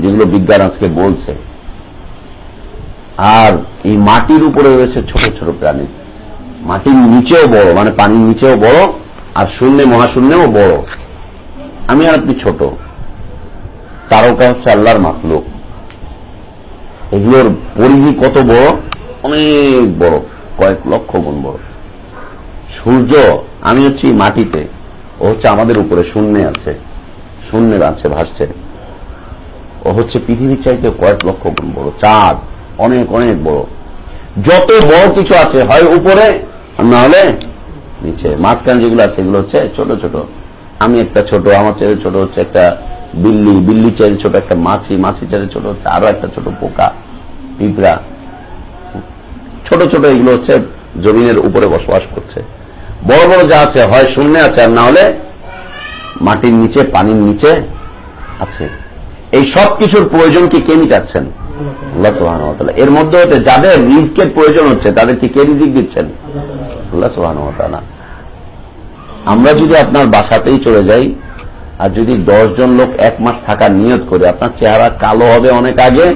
যেগুলো বিজ্ঞান আজকে বলছে। আর এই মাটির উপরে রয়েছে ছোট ছোট প্রাণী। মাটির নিচেও বড় মানে পানির নিচেও বড় আর শূন্যে, মহাশূন্যেও বড়। আমি আর আপনি ছোট। তারকা হচ্ছে আল্লাহর মাতলুক এগুলোর পরিধি কত বড়? অনেক বড়, কয়েক লক্ষ গুণ বড়। সূর্য, আমি হচ্ছি মাটিতে। ও হচ্ছে আমাদের উপরে, শূন্যে আছে। শূন্যে আছে, ভাসছে। ও হচ্ছে পৃথিবীর চাইতে কয়েক লক্ষ গুণ বড়। চাঁদ, অনেক অনেক বড়। যত বড় কিছু আছে, হয় উপরে না হলে নিচে মাঝখান যেগুলো আছে সেগুলো হচ্ছে ছোট ছোট। আমি একটা ছোট আমার চেয়ে ছোট হচ্ছে একটা বিল্লি বিল্লি চেয়ে ছোট একটা মাছি মাছি চেয়ে ছোট হচ্ছে আরও একটা ছোট পোকা পিঁপড়া। ছোট ছোট এগুলো হচ্ছে জমিনের উপরে বসবাস করছে। বড় বড় যা আছে হয় শূন্য আছে আর না হলে মাটির নিচে পানির নিচে আছে। এই সব কিছুর প্রয়োজন কি কে মিটাচ্ছেন? আল্লাহ। সুহান এর মধ্যে হতে যাদের রিজকের প্রয়োজন হচ্ছে তাদেরকে কে রিজিক দিচ্ছেন? আল্লাহ সুহান আমরা যদি আপনার বাসাতেই চলে যাই, আর যদি জন লোক এক মাস থাকার নিয়ত করে, আপনার চেহারা কালো হবে অনেক আগে,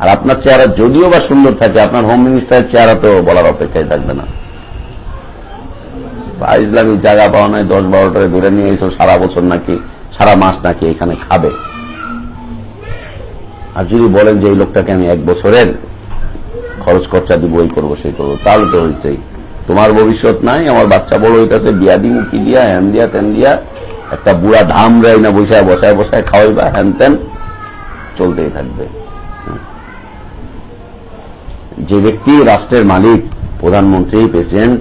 আর আপনার চেহারা যদিও বা সুন্দর থাকে, আপনার হোম মিনিস্টারের চেহারা তো বলার অপেক্ষায় থাকবে না। ইসলামিক জায়গা পাওয়া নয়, দশ বারোটায় ধরে নিয়ে এসব সারা বছর নাকি, সারা মাস নাকি এখানে খাবে। আর যদি বলেন যে এই লোকটাকে আমি এক বছরের খরচ খরচা দিব, এই করব, সেই করব, তাহলে তো হইতেই। তোমার ভবিষ্যৎ নাই, আমার বাচ্চা বড় হইতেছে, বিয়া দিন কি দিয়া হ্যান দিয়া, তেন দিয়া, একটা বুড়া ধাম দেয় না বসায় বসায় বসায় খাওয়াইবা হ্যান তেন, চলতেই থাকবে। যে ব্যক্তি রাষ্ট্রের মালিক, প্রধানমন্ত্রী, প্রেসিডেন্ট,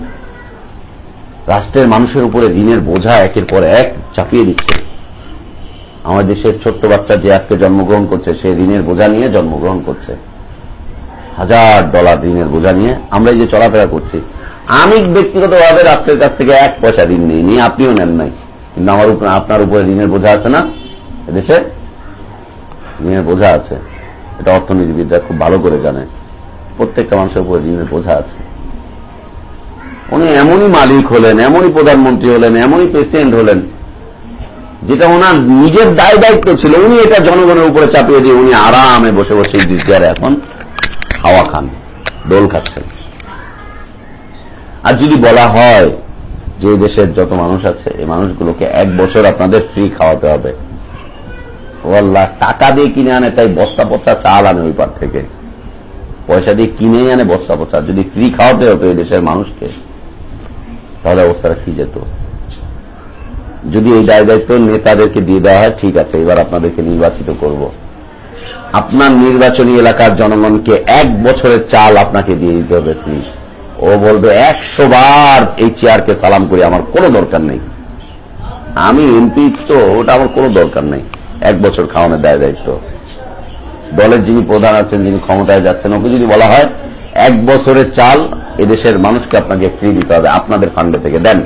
রাষ্ট্রের মানুষের উপরে ঋণের বোঝা একের পর এক চাপিয়ে দিচ্ছে। আমার দেশের ছোট্ট বাচ্চা যে আজকে জন্মগ্রহণ করছে, সে ঋণের বোঝা নিয়ে জন্মগ্রহণ করছে। হাজার ডলার ঋণের বোঝা নিয়ে আমরা যে চলাফেরা করছি আমি ব্যক্তিগতভাবে রাষ্ট্রের কাছ থেকে এক পয়সা ঋণ নিই আপনিও নেন নাই। কিন্তু আমার উপরে, আপনার উপরে ঋণের বোঝা আছে না? এদেশে ঋণের বোঝা আছে। এটা অর্থনীতিবিদরা খুব ভালো করে জানে। প্রত্যেকটা মানুষের উপরে ঋণের বোঝা আছে। উনি এমনই মালিক হলেন, এমনই প্রধানমন্ত্রী হলেন, এমনই প্রেসিডেন্ট হলেন, যেটা ওনার নিজের দায় দায়িত্ব ছিল। উনি এটা জনগণের উপরে চাপিয়ে দিয়ে উনি আরামে বসে বসে চেয়ারে এখন হাওয়া খান, দোল খাচ্ছেন। আর যদি বলা হয় যে দেশের যত মানুষ আছে, এই মানুষগুলোকে এক বছর আপনাদের ফ্রি খাওয়াতে হবে। ও টাকা দিয়ে কিনে আনে, তাই বস্তা বস্তা চাল আনে ওই পার থেকে। পয়সা দিয়ে কিনে আনে বস্তা বস্তা যদি ফ্রি খাওয়াতে হতো এই দেশের মানুষকে, তাহলে অবস্থাটা কি যেত? যদি এই দায় দায়িত্ব নেতাদেরকে দিয়ে দেওয়া হয়, ঠিক আছে, এবার আপনাদেরকে নির্বাচিত করব। আপনার নির্বাচনী এলাকার জনগণকে এক বছরের চাল আপনাকে দিয়ে দিতে হবে প্লিজ ও বলবে, একশো বার এই চেয়ারকে সালাম করি, আমার কোনো দরকার নেই। আমি এমপি তো, ওটা আমার কোনো দরকার নেই। এক বছর খাওয়ানোর দায় দায়িত্ব। দলের যিনি প্রধান আছেন, যিনি ক্ষমতায় যাচ্ছেন, ওকে যদি বলা হয়, এক বছরের চাল এদেশের মানুষকে আপনাকে ফ্রি দিতে হবে, আপনাদের ফান্ডে থেকে, দেন।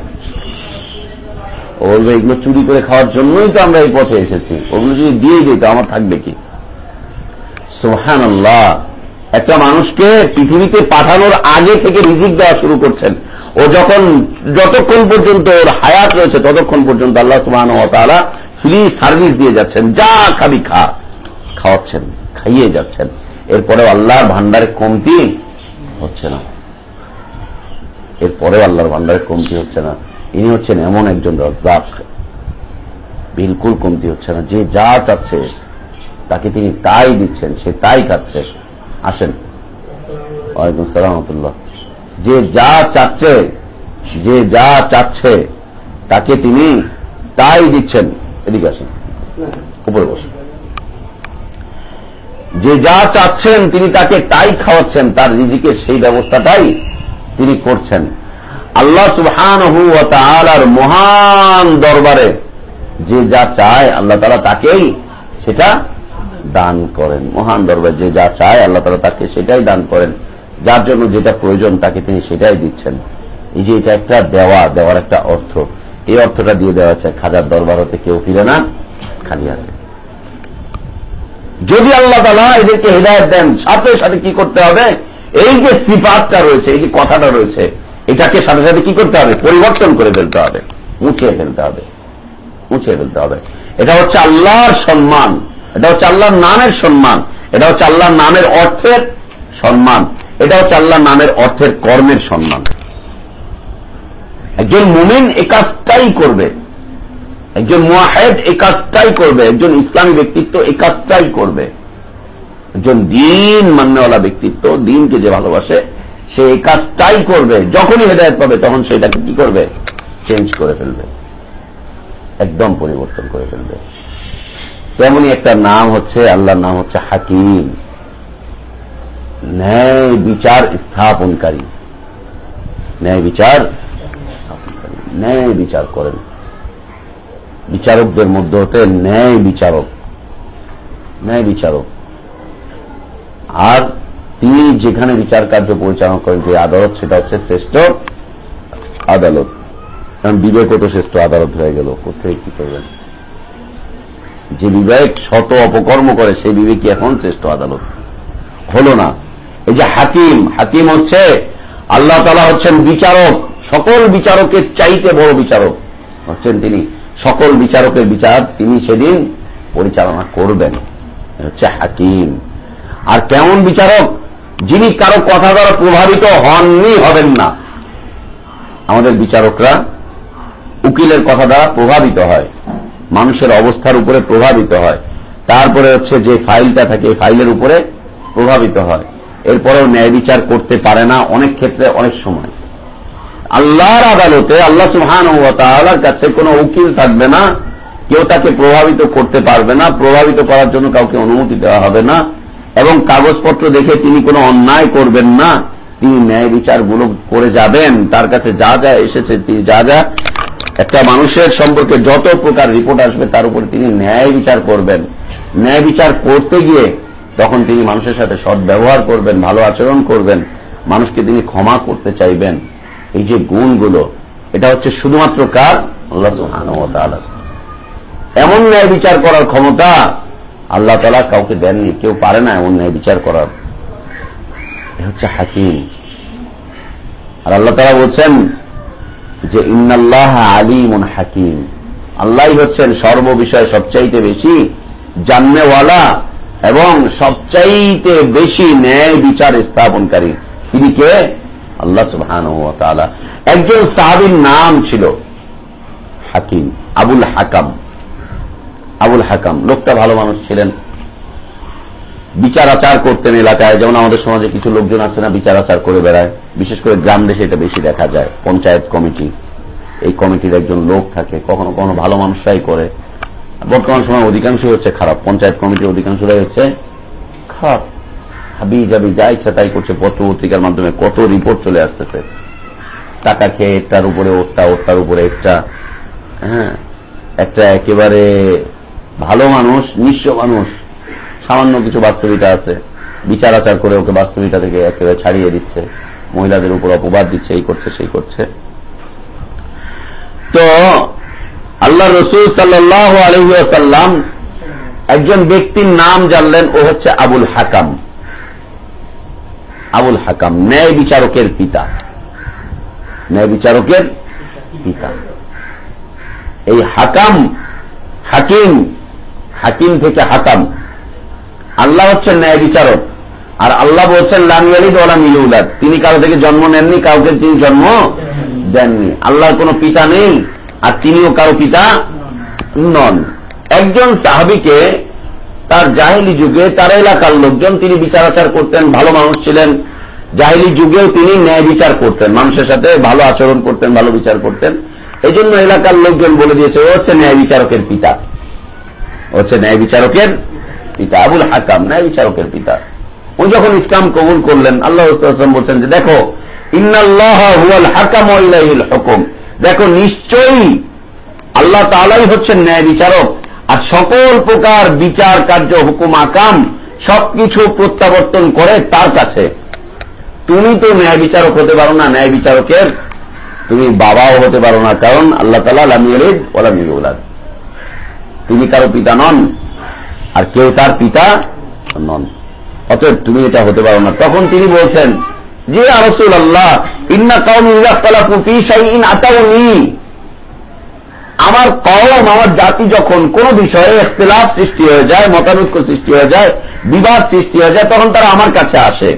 ও বলবে, এগুলো চুরি করে খাওয়ার জন্যই তো আমরা এই পথে এসেছি। ওগুলো যদি দিয়ে দিই, তো আমার থাকবে কি? সোহান একটা মানুষকে পৃথিবীতে পাঠানোর আগে থেকে রিজিক দেওয়া শুরু করছেন। ও যখন যতক্ষণ পর্যন্ত ওর হায়াত রয়েছে ততক্ষণ পর্যন্ত আল্লাহ সুবাহ তারা ফ্রি সার্ভিস দিয়ে যাচ্ছেন। যা খাবি খা। খাওয়াচ্ছেন, খাইয়ে যাচ্ছেন। এরপরেও আল্লাহর ভান্ডারে কমতি হচ্ছে না। এরপরেও আল্লাহর ভান্ডারে কমতি হচ্ছে না। ইনি হচ্ছেন এমন একজন রজ্জাক। বিলকুল কমতি হচ্ছে না। যে যা চাচ্ছে, তাকে তিনি তাই দিচ্ছেন, সে তাই খাচ্ছে। আসেন। ওয়ালাইকুম সালামতুল্লাহ যে যা চাচ্ছে, যে যা চাচ্ছে, তাকে তিনি তাই দিচ্ছেন। এদিকে আসেন। উপরে বসেন। যে যা চাচ্ছেন, তিনি তাকে তাই খাওয়াচ্ছেন, তার রিজিকে সেই ব্যবস্থাটাই তিনি করছেন। আল্লাহ সুহান আর মহান দরবারে যে যা চায়, আল্লাহ তালা তাকেই সেটা দান করেন। মহান দরবারে যে যা চায় আল্লাহ তালা তাকে সেটাই দান করেন। যার জন্য যেটা প্রয়োজন তাকে তিনি সেটাই দিচ্ছেন। এই যে এটা একটা দেওয়া, দেওয়ার একটা অর্থ। এই অর্থটা দিয়ে দেওয়া হচ্ছে খাজার দরবার হতে কেউ ফিরে না, খালি আছে যদি আল্লাহ তালা এদেরকে হৃদায়ত দেন, সাথে সাথে কি করতে হবে? এই যে সিপাতটা রয়েছে, এই যে কথাটা রয়েছে, এটাকে সাথে সাথে কি করতে হবে? পরিবর্তন করে ফেলতে হবে। মুছিয়ে ফেলতে হবে। মুছিয়ে ফেলতে হবে। এটা হচ্ছে আল্লাহর সম্মান। এটা হচ্ছে আল্লাহর নামের সম্মান। এটা হচ্ছে আল্লাহর নামের অর্থের সম্মান। এটা হচ্ছে আল্লাহর নামের অর্থের কর্মের সম্মান। একজন মুমিন এ কাজটাই করবে। একজন মুয়াহেদ এ কাজটাই করবে। একজন ইসলামী ব্যক্তিত্ব এ কাজটাই করবে। একজন দিন মান্যওয়ালা ব্যক্তিত্ব দিনকে যে ভালোবাসে, সে এই কাজটাই করবে। যখনই হেদায়ত পাবে, তখন সেটাকে কি করবে? চেঞ্জ করে ফেলবে। একদম পরিবর্তন করে ফেলবে। তেমনই একটা নাম হচ্ছে, আল্লাহর নাম হচ্ছে হাকিম। ন্যায় বিচার স্থাপনকারী। ন্যায় বিচার ন্যায় বিচার করেন। বিচারকদের মধ্যে হতে ন্যায় বিচারক। ন্যায় বিচারক। আর তিনি যেখানে বিচার কার্য পরিচালনা করেন, যে আদালত, সেটা হচ্ছে শ্রেষ্ঠ আদালত। কারণ বিবেকও তো শ্রেষ্ঠ আদালত হয়ে গেল। কোথায় কি করবেন? যে বিবেক শত অপকর্ম করে, সেই বিবেকই এখন শ্রেষ্ঠ আদালত। হল না। এই যে হাকিম হাকিম হচ্ছে, আল্লাহ তালা হচ্ছেন বিচারক। সকল বিচারকের চাইতে বড় বিচারক হচ্ছেন তিনি। সকল বিচারকের বিচার তিনি সেদিন পরিচালনা করবেন। হচ্ছে হাকিম। আর কেমন বিচারক? যিনি কারও কথা দ্বারা প্রভাবিত হননি, হবেন না। আমাদের বিচারকরা উকিলের কথা দ্বারা প্রভাবিত হয়। মানুষের অবস্থার উপরে প্রভাবিত হয়। তারপরে হচ্ছে যে ফাইলটা থাকে ফাইলের উপরে প্রভাবিত হয়। এরপরেও ন্যায় বিচার করতে পারে না অনেক ক্ষেত্রে, অনেক সময়। আল্লাহর আদালতে আল্লাহ সুহান ও তালার কাছে কোনো উকিল থাকবে না। কেউ তাকে প্রভাবিত করতে পারবে না, প্রভাবিত করার জন্য কাউকে অনুমতি দেওয়া হবে না। এবং কাগজপত্র দেখে তিনি কোনো অন্যায় করবেন না। তিনি ন্যায় বিচারগুলো করে যাবেন। তার কাছে যা যা এসেছে, তিনি যা যা একটা মানুষের সম্পর্কে যত প্রকার রিপোর্ট আসবে, তার উপরে তিনি ন্যায় বিচার করবেন। ন্যায় বিচার করতে গিয়ে তখন তিনি মানুষের সাথে সৎ ব্যবহার করবেন, ভালো আচরণ করবেন, মানুষকে তিনি ক্ষমা করতে চাইবেন। এই যে গুণগুলো, এটা হচ্ছে শুধুমাত্র কার? এমন ন্যায় বিচার করার ক্ষমতা আল্লাহ তালা কাউকে দেননি, কেউ পারে না এমন ন্যায় বিচার করার। হচ্ছে হাকিম। আর আল্লাহ তালা বলছেন যে ইন্নাল্লাহ আলিমুন হাকিম। আল্লাহ হচ্ছেন সর্ববিষয়ে সবচাইতে বেশি জাননেওয়ালা এবং সবচাইতে বেশি ন্যায় বিচার স্থাপনকারী। তিনি কে? আল্লাহ সুবহান একজন সাহাবির নাম ছিল হাকিম, আবুল হাকাম। আবুল হাকাম। লোকটা ভালো মানুষ ছিলেন। বিচার আচার করতেন এলাকায়, যেমন আমাদের সমাজে কিছু লোকজন আছে না বিচার আচার করে বেড়ায়। বিশেষ করে গ্রাম দেশে এটা বেশি দেখা যায়, পঞ্চায়েত কমিটি। এই কমিটির একজন লোক থাকে, কখনো কখনো ভালো মানুষরাই করে। বর্তমান সময় অধিকাংশই হচ্ছে খারাপ, পঞ্চায়েত কমিটির অধিকাংশরাই হচ্ছে খারাপ। হাবি যাবি যা ইচ্ছা তাই করছে পত্র পত্রিকার মাধ্যমে কত রিপোর্ট চলে আসতেছে। টাকা খেয়ে একটার উপরে ওরটা ওরটার উপরে একটা। হ্যাঁ একটা একেবারে ভালো মানুষ, নিঃস্ব মানুষ। সামান্য কিছু বাস্তবিতা আছে। বিচার আচার করে ওকে বাস্তবিতা থেকে একেবারে ছাড়িয়ে দিচ্ছে। মহিলাদের উপর অপবাদ দিচ্ছে, এই করছে, সেই করছে। তো আল্লাহ রসুল সাল্লাহ আলহাম একজন ব্যক্তির নাম জানলেন, ও হচ্ছে আবুল হাকাম। আবুল হাকাম, ন্যায় বিচারকের পিতা। ন্যায় বিচারকের পিতা। এই হাকাম, হাকিম হাকিম থেকে হাকাম। আল্লাহ হচ্ছেন ন্যায় বিচারক। আর আল্লাহ বলছেন লামিয়ালিদ ওলা মিলুলাদ তিনি কারও থেকে জন্ম নেননি, কাউকে তিনি জন্ম দেননি। আল্লাহর কোনো পিতা নেই, আর তিনিও কারও পিতা নন। একজন সাহাবিকে তার জাহিলি যুগে, তার এলাকার লোকজন তিনি বিচার আচার করতেন, ভালো মানুষ ছিলেন। জাহিলি যুগেও তিনি ন্যায় বিচার করতেন, মানুষের সাথে ভালো আচরণ করতেন, ভালো বিচার করতেন। এই জন্য এলাকার লোকজন বলে দিয়েছে, ও হচ্ছে ন্যায় বিচারকের পিতা। হচ্ছে ন্যায় বিচারকের পিতা, আবুল হাকাম, ন্যায় বিচারকের পিতা। উনি যখন ইসলাম কবুল করলেন, আল্লাহ বলছেন যে, দেখো, ইন্নাল্লাহ হাকাম হুকুম। দেখো, নিশ্চয়ই আল্লাহ তালাই হচ্ছেন ন্যায় বিচারক। আর সকল প্রকার বিচার কার্য, হুকুম, আকাম সবকিছু প্রত্যাবর্তন করে তার কাছে। তুমি তো ন্যায় বিচারক হতে পারো না, ন্যায় বিচারকের তুমি বাবাও হতে পারো না, কারণ আল্লাহ তালা লামিয়ালিদ ওলামিউলাদ তিনি কারও পিতা নন। আর কেউ তার পিতা নন। অতএব তুমি এটা হতে পারো না। তখন তিনি বলছেন যে আরসুল আল্লাহ ইন্না কাউন ইন আতাউনি। আমার কম আমার জাতি যখন কোন বিষয়ে ইখতলাফ সৃষ্টি হয়ে যায়, মতানৈক্য সৃষ্টি হয়ে যায়, বিবাদ সৃষ্টি হয়ে যায়, তখন তারা আমার কাছে আসে।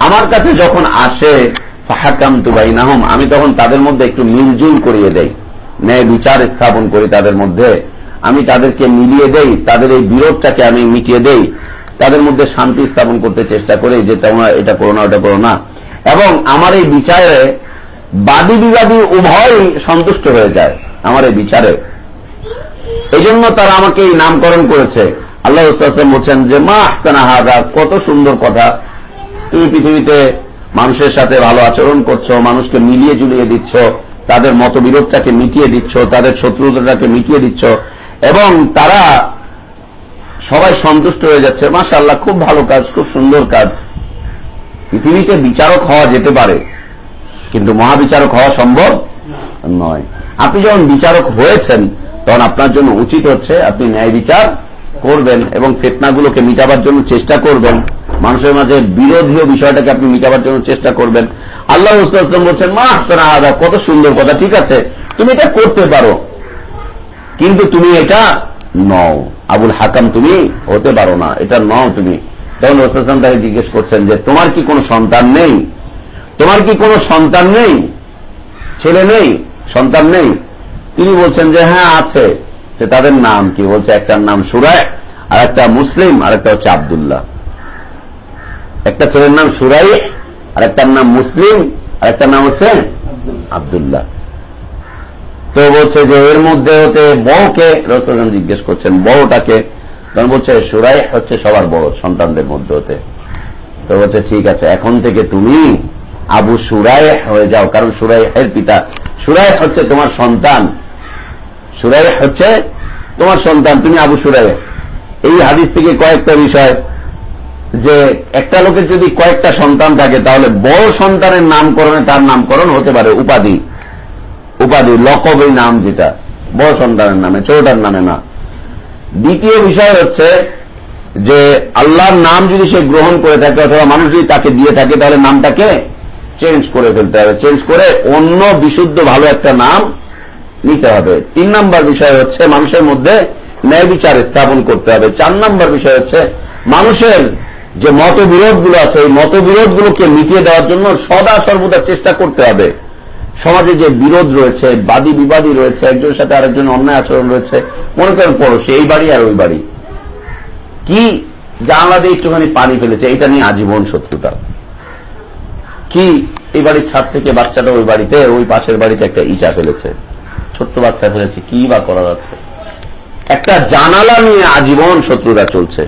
আমার কাছে যখন আসে ফাহাকাম তুবাই নাহম আমি তখন তাদের মধ্যে একটু মিলজুল করিয়ে দেই। ন্যায় বিচার স্থাপন করি তাদের মধ্যে। আমি তাদেরকে মিলিয়ে দেই, তাদের এই বিরোধটাকে আমি মিটিয়ে দেই, তাদের মধ্যে শান্তি স্থাপন করতে চেষ্টা করি যে তোমরা এটা করো না, ওটা করো না। এবং আমার এই বিচারে বাদী বিবাদী উভয় সন্তুষ্ট হয়ে যায় আমার এই বিচারে। এই জন্য তারা আমাকে এই নামকরণ করেছে। আল্লাহ উস্তাসম বলছেন যে, মা আহতানা হাজা কত সুন্দর কথা। তুমি পৃথিবীতে মানুষের সাথে ভালো আচরণ করছ, মানুষকে মিলিয়ে জুলিয়ে দিচ্ছ, তাদের মতবিরোধটাকে মিটিয়ে দিচ্ছ, তাদের শত্রুতাটাকে মিটিয়ে দিচ্ছ এবং তারা সবাই সন্তুষ্ট হয়ে যাচ্ছে। মাসা আল্লাহ খুব ভালো কাজ, খুব সুন্দর কাজ। পৃথিবীতে বিচারক হওয়া যেতে পারে, কিন্তু মহাবিচারক হওয়া সম্ভব নয়। আপনি যখন বিচারক হয়েছেন, তখন আপনার জন্য উচিত হচ্ছে আপনি ন্যায় বিচার করবেন এবং ফেতনাগুলোকে মিটাবার জন্য চেষ্টা করবেন। মানুষের মাঝে বিরোধীয় বিষয়টাকে আপনি মিটাবার জন্য চেষ্টা করবেন। আল্লাহ মুস্তাম বলছেন, মা আসতেন আদা কত সুন্দর কথা, ঠিক আছে। তুমি এটা করতে পারো। কিন্তু তুমি এটা নও। আবুল হাকাম, তুমি হতে পারো না। এটা নও তুমি। তখন ওস্তাম তাকে জিজ্ঞেস করছেন যে, তোমার কি কোনো সন্তান নেই? তোমার কি কোনো সন্তান নেই? ছেলে নেই, সন্তান নেই। তিনি বলছেন যে হ্যাঁ আছে। যে, তাদের নাম কি? বলছে, একটার নাম সুরায় আর একটা মুসলিম আর একটা হচ্ছে আবদুল্লাহ। একটা ছেলের নাম সুরাই আর একটার নাম মুসলিম আর একটার নাম হচ্ছে আবদুল্লাহ। তো বলছে যে এর মধ্যে হতে বড়কে রসুলাম জিজ্ঞেস করছেন বড়টাকে তখন বলছে সুরাই হচ্ছে সবার বড় সন্তানদের মধ্যে হতে। তো বলছে, ঠিক আছে, এখন থেকে তুমি আবু সুরায় হয়ে যাও। কারণ সুরাইহের পিতা সুরাই হচ্ছে তোমার সন্তান। সুরাই হচ্ছে তোমার সন্তান, তুমি আবু সুরাই এই হাদিস থেকে কয়েকটা বিষয় যে একটা লোকের যদি কয়েকটা সন্তান থাকে, তাহলে বড় সন্তানের নামকরণে তার নামকরণ হতে পারে, উপাধি। উপাধি লকব নাম যেটা বড় সন্তানের নামে ছোটটার নামে না। দ্বিতীয় বিষয় হচ্ছে যে আল্লাহর নাম যদি সে গ্রহণ করে থাকে অথবা মানুষ যদি তাকে দিয়ে থাকে, তাহলে নামটাকে চেঞ্জ করে ফেলতে হবে। চেঞ্জ করে অন্য বিশুদ্ধ ভালো একটা নাম নিতে হবে। তিন নম্বর বিষয় হচ্ছে মানুষের মধ্যে ন্যায় বিচার স্থাপন করতে হবে। চার নম্বর বিষয় হচ্ছে মানুষের যে মতবিরোধগুলো আছে, এই মতবিরোধগুলোকে মিটিয়ে দেওয়ার জন্য সদা সর্বদা চেষ্টা করতে হবে। সমাজে যে বিরোধ রয়েছে, বাদী বিবাদী রয়েছে, একজনের সাথে আরেকজন অন্যায় আচরণ রয়েছে, মনে করেন পড়োশে, এই বাড়ি আর ওই বাড়ি। কি জানলা দিয়ে একটুখানি পানি ফেলেছে, এটা নিয়ে আজীবন শত্রুতা। কি এই বাড়ির ছাদ থেকে বাচ্চাটা ওই বাড়িতে, ওই পাশের বাড়িতে একটা ইটা ফেলেছে? ছোট্ট বাচ্চা ফেলেছে, কি বা করা যাচ্ছে? একটা জানালা নিয়ে আজীবন শত্রুতা চলছে।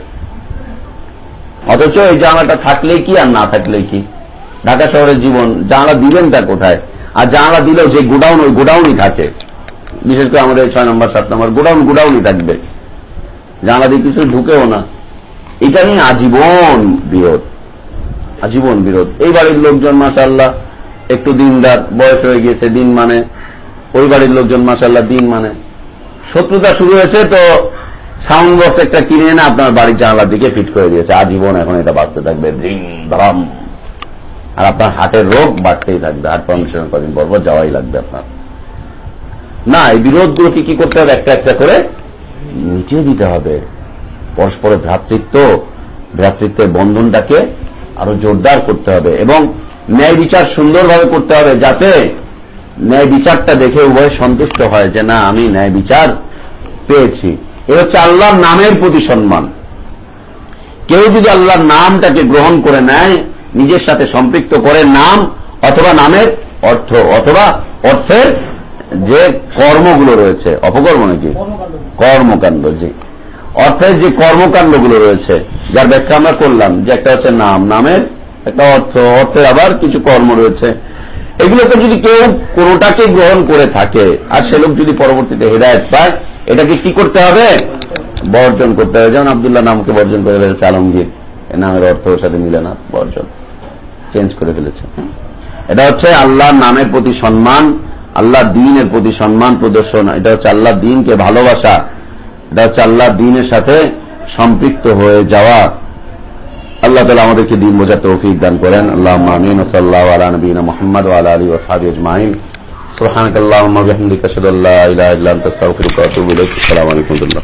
অথচ এই জানালাটা থাকলেই কি আর না থাকলেই কি? ঢাকা শহরের জীবন, জানালা দিলেন তা কোথায়? আর জানালা দিলেও যে গোডাউন, ওই গোডাউনই থাকে। বিশেষ করে আমাদের ছয় নম্বর, সাত নম্বর, গোডাউন, গোডাউনই থাকবে। জানালা দিয়ে কিছু ঢুকেও না। এটা নিয়ে আজীবন বিরোধ। আজীবন বিরোধ। এই বাড়ির লোকজন মাসাল্লাহ একটু দিনদার, বয়স হয়ে গিয়েছে, দিন মানে। ওই বাড়ির লোকজন মাসাল্লাহ দিন মানে। শত্রুতা শুরু হয়েছে তো সাউন্ড বক্স একটা কিনে এনে আপনার বাড়ির জানালার দিকে ফিট করে দিয়েছে। আজীবন এখন এটা বাড়তে থাকবে। ধরাম। আর আপনার হার্টের রোগ বাড়তেই থাকবে হার্ট ফাউন্ডেশন কদিন পর পর যাওয়াই লাগবে আপনার। না, এই বিরোধগুলোকে কি করতে হবে? একটা একটা করে মিটিয়ে দিতে হবে। পরস্পরের ভ্রাতৃত্ব, ভ্রাতৃত্বের বন্ধনটাকে আরও জোরদার করতে হবে এবং ন্যায় বিচার সুন্দরভাবে করতে হবে যাতে ন্যায় বিচারটা দেখে উভয় সন্তুষ্ট হয় যে, না, আমি ন্যায় বিচার পেয়েছি। এ হচ্ছে আল্লাহর নামের প্রতি সম্মান। কেউ যদি আল্লাহর নামটাকে গ্রহণ করে নেয় নিজের সাথে সম্পৃক্ত করে নাম অথবা নামের অর্থ অথবা অর্থের যে কর্মগুলো রয়েছে, অপকর্ম নাকি? কর্মকাণ্ড, জি। অর্থের যে কর্মকাণ্ডগুলো রয়েছে, যার ব্যাখ্যা আমরা করলাম, যে একটা হচ্ছে নাম, নামের একটা অর্থ, অর্থের আবার কিছু কর্ম রয়েছে। এগুলোকে যদি কেউ কোনোটাকে গ্রহণ করে থাকে, আর সে লোক যদি পরবর্তীতে হেদায়ত পায়, এটাকে কি করতে হবে? বর্জন করতে হবে। যেমন আবদুল্লাহ নামকে বর্জন করে ফেলেছে আলমগীর নামের অর্থ সাথে মিলে না, বর্জন। চেঞ্জ করে ফেলেছে এটা হচ্ছে আল্লাহর নামের প্রতি সম্মান আল্লাহ দিনের প্রতি সম্মান প্রদর্শন এটা হচ্ছে আল্লাহ দিনকে ভালোবাসা এটা হচ্ছে আল্লাহ দিনের সাথে সম্পৃক্ত হয়ে যাওয়া আল্লাহ তালা আমাদেরকে দিন বোঝার তৌফিক দান করেন আল্লাহ আমিন সাল্লাহ আলা নবীন মোহাম্মদ আলা আলী ওসাবি আজমাইন سبحانك اللهم وبحمدك اشهد ان لا اله الا انت استغفرك واتوب اليك السلام عليكم ورحمه الله